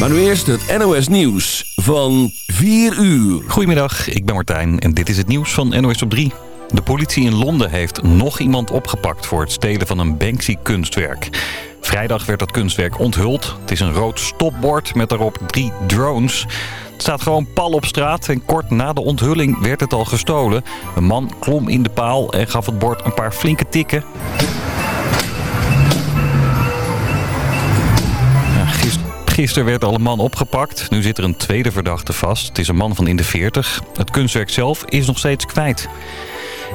Maar nu eerst het NOS Nieuws van 4 uur. Goedemiddag, ik ben Martijn en dit is het nieuws van NOS op 3. De politie in Londen heeft nog iemand opgepakt voor het stelen van een Banksy-kunstwerk. Vrijdag werd dat kunstwerk onthuld. Het is een rood stopbord met daarop drie drones. Het staat gewoon pal op straat en kort na de onthulling werd het al gestolen. Een man klom in de paal en gaf het bord een paar flinke tikken. Gisteren werd al een man opgepakt. Nu zit er een tweede verdachte vast. Het is een man van in de 40. Het kunstwerk zelf is nog steeds kwijt.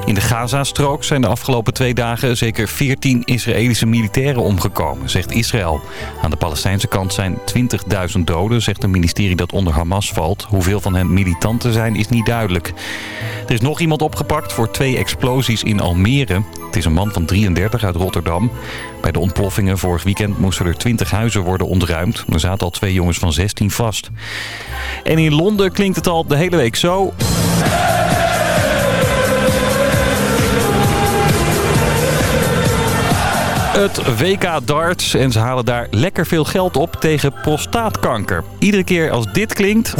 In de Gaza-strook zijn de afgelopen twee dagen zeker 14 Israëlische militairen omgekomen, zegt Israël. Aan de Palestijnse kant zijn 20.000 doden, zegt een ministerie dat onder Hamas valt. Hoeveel van hen militanten zijn is niet duidelijk. Er is nog iemand opgepakt voor twee explosies in Almere. Het is een man van 33 uit Rotterdam. Bij de ontploffingen vorig weekend moesten er 20 huizen worden ontruimd. Er zaten al twee jongens van 16 vast. En in Londen klinkt het al de hele week zo... het WK darts en ze halen daar lekker veel geld op tegen prostaatkanker. Iedere keer als dit klinkt...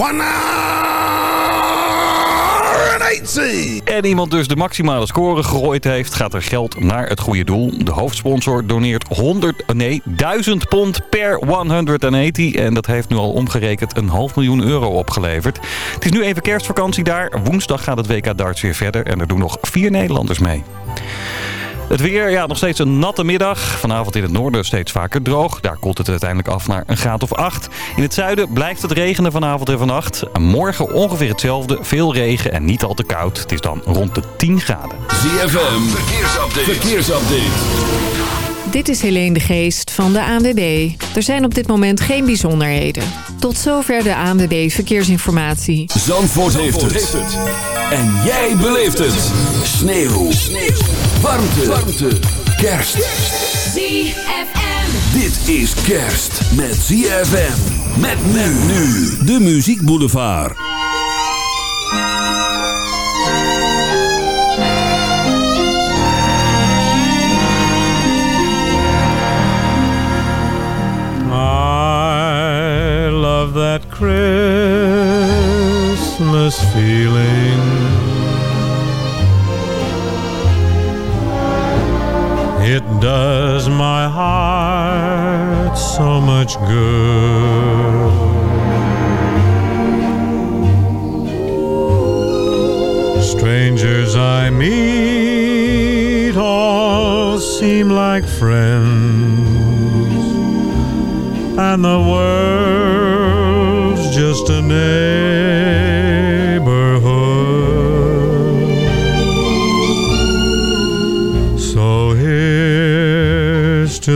En iemand dus de maximale score gegooid heeft, gaat er geld naar het goede doel. De hoofdsponsor doneert 100, nee, 1000 pond per 180. En dat heeft nu al omgerekend een half miljoen euro opgeleverd. Het is nu even kerstvakantie daar. Woensdag gaat het WK darts weer verder en er doen nog vier Nederlanders mee. Het weer, ja, nog steeds een natte middag. Vanavond in het noorden steeds vaker droog. Daar koelt het uiteindelijk af naar een graad of 8. In het zuiden blijft het regenen vanavond en vannacht. Morgen ongeveer hetzelfde. Veel regen en niet al te koud. Het is dan rond de 10 graden. ZFM, verkeersupdate. verkeersupdate. Dit is Helene de Geest van de ANWB. Er zijn op dit moment geen bijzonderheden. Tot zover de ANWB Verkeersinformatie. Zandvoort, heeft, het. En jij beleeft het. Sneeuw. Sneeuw. Warmte. Warmte. Kerst. ZFM. Dit is kerst met ZFM. Met men nu. De Muziek Boulevard. I love that Christmas feeling. It does my heart so much good. Strangers I meet all seem like friends and the world's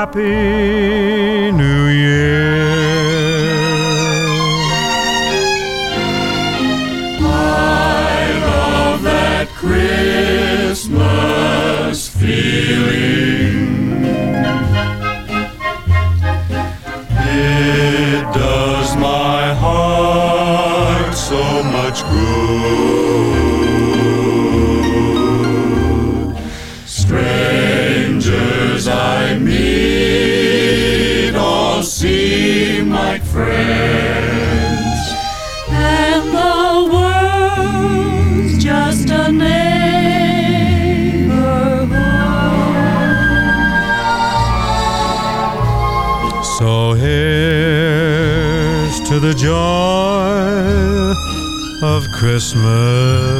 Happy new year. I love that Christmas feeling. It does my heart so much good. Christmas.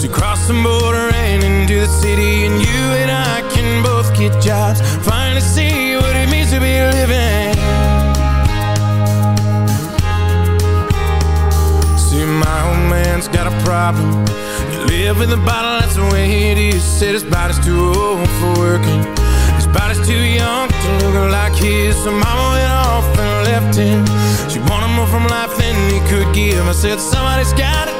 to cross the border and into the city And you and I can both get jobs. Finally see what it means to be living. See, my old man's got a problem. You live with a bottle, that's the way it is. Said his body's too old for working. His body's too young to look like his. So mama went off and left him. She wanted more from life than he could give. I said somebody's gotta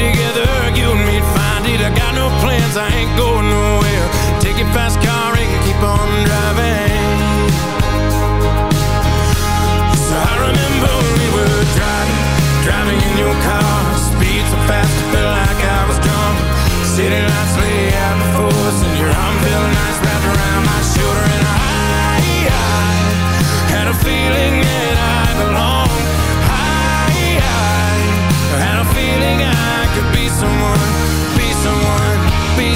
together you and me'd it I got no plans, I ain't going nowhere. Take your fast car and keep on driving. So I remember we were driving Driving in your car. Speed so fast it felt like I was drunk. City lights lay out before us And your arm felt nice wrapped around my shoulder And I, I had a feeling that I belonged. I, I had a feeling I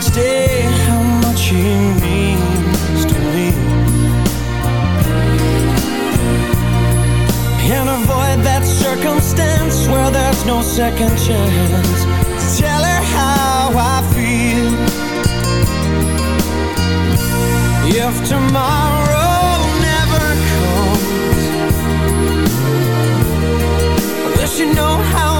each day how much he means to me. And avoid that circumstance where there's no second chance Tell her how I feel. If tomorrow never comes Will she know how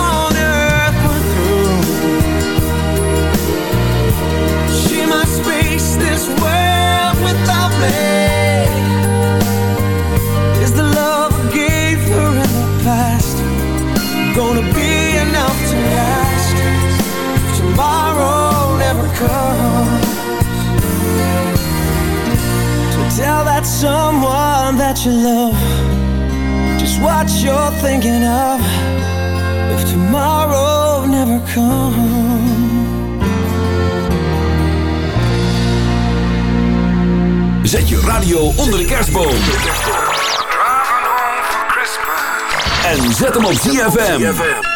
comes So tell that someone that you love Just what you're thinking of If tomorrow never comes. Zet je radio onder de kerstboom. En zet hem op ZFM.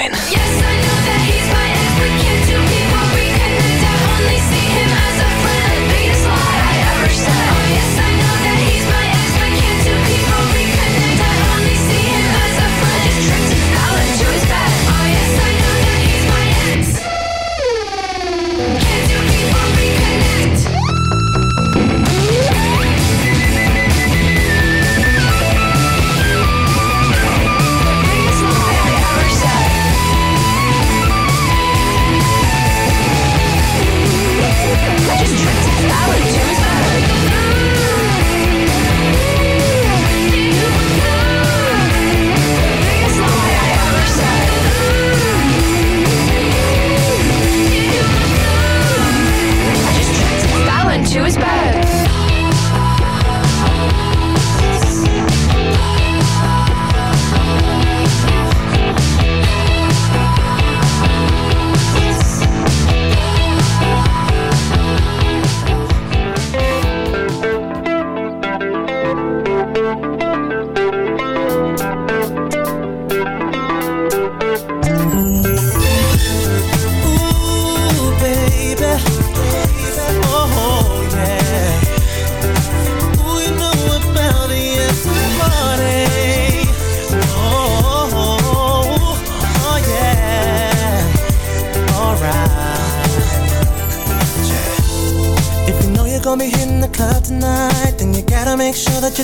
Fine. Yes,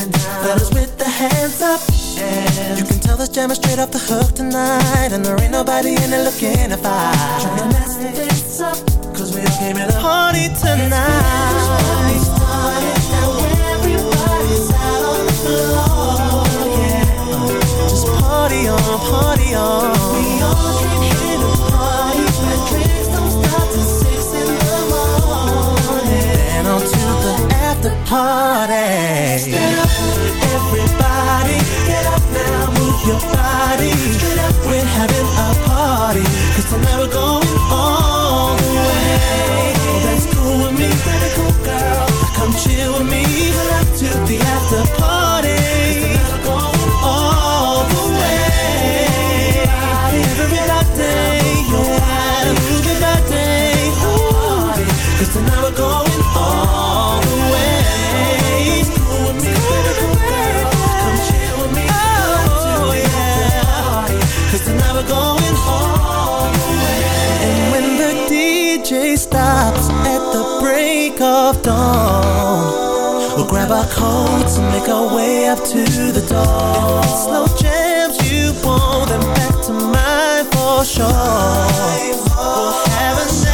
Fellas with the hands up. And you can tell this jam is straight off the hook tonight. And there ain't nobody in it looking to fight. Trying to mess this up, cause we all came in a party tonight. Now everybody's out on the floor, yeah. Just party on, party on. We all the party. Stand up, everybody, get up now, move your body. We're having a party, 'cause tonight we're going all the way. Oh, that's cool with me, pretty cool girl. Come chill with me, pull up to the after party. DJ stops at the break of dawn, we'll grab our coats and make our way up to the door. If it's slow jams you want, then back to mine for sure. We'll have an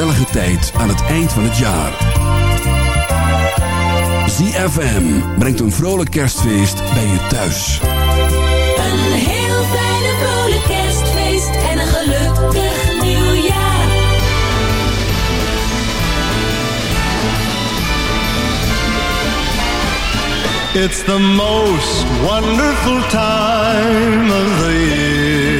gezellige tijd aan het eind van het jaar. ZFM brengt een vrolijk kerstfeest bij je thuis. Een heel fijne vrolijk kerstfeest en een gelukkig nieuwjaar. It's the most wonderful time of the year.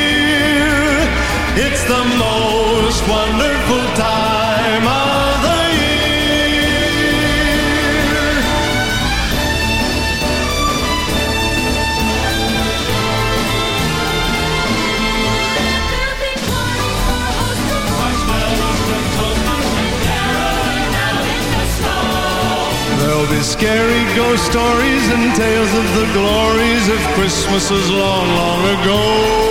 It's the most wonderful time of the year. There'll be scary ghost stories and tales of the glories of Christmases long, long ago.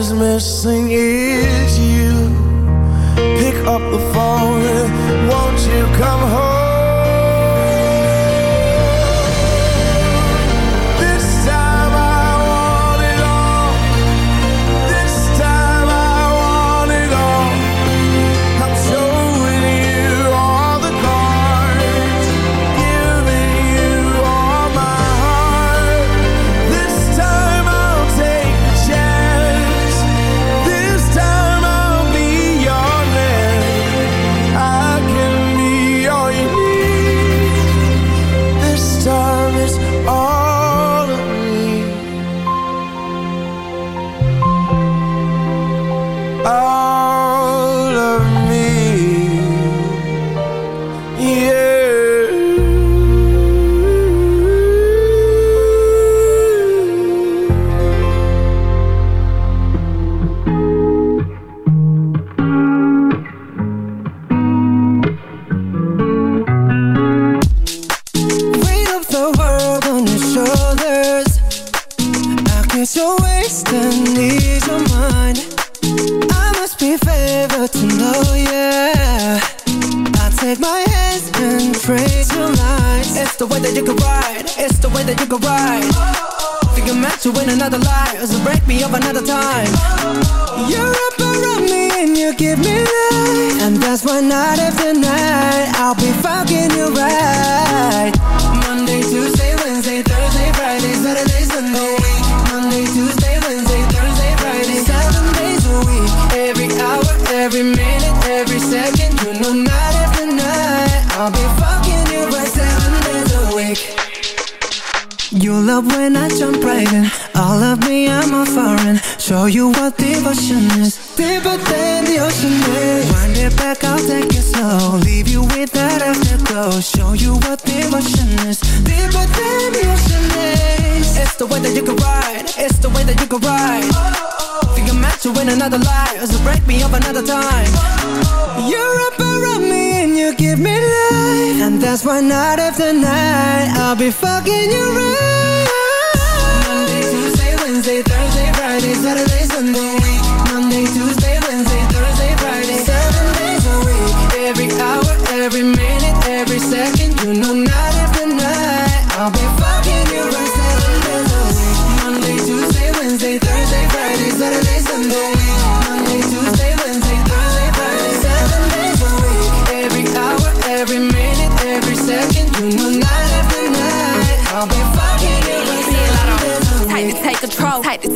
is missing is you. Pick up the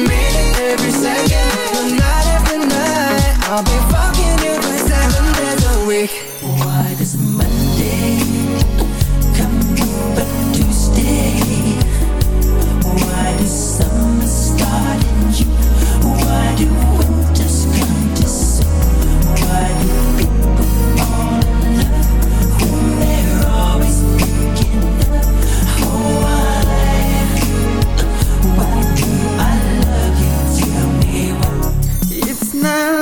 every second night I'll be you for seven days a week Why does Monday come? Why does summer start in June? Why do na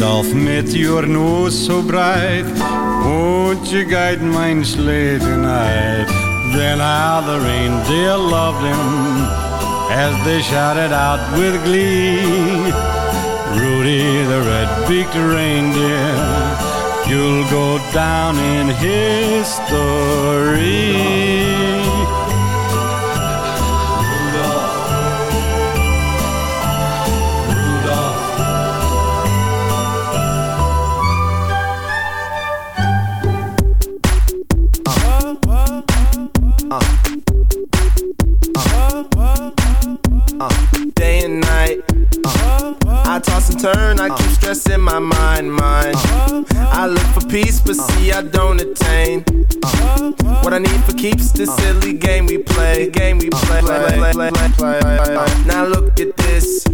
Rudolph, met your nose so bright, won't you guide mine sleigh tonight? Then how the reindeer loved him as they shouted out with glee. Rudy the red-beaked reindeer, you'll go down in history. Turn, I keep stressing my mind, mind. I look for peace, but see I don't attain. What I need for keeps this silly game we play, game we play. Now look at this.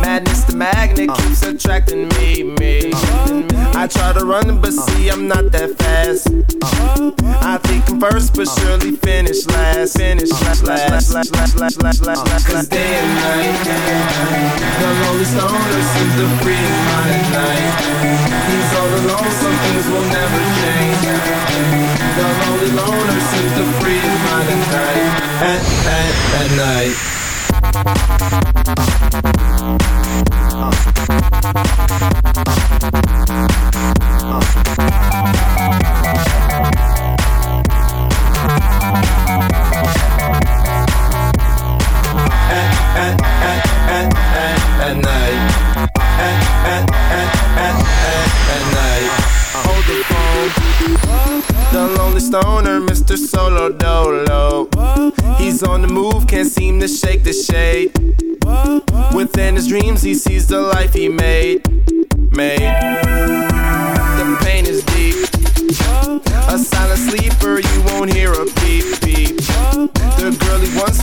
Madness, the magnet keeps attracting me, me. I try to run, but see, I'm not that fast. I think I'm first, but surely finish last. Finish last, last, last, last, last, last, last, last. Cause day and night, the lonely stoner seems to free at night. He's all alone, some things will never change. The lonely loner seems to free his mind at night. At, at, at night. At, The lonely stoner, Mr. Solo Dolo. He's on the move, can't seem to shake the shade. Within his dreams, he sees the life he made. Made. The pain is deep. A silent sleeper, you won't hear a beep beep. The girl he wants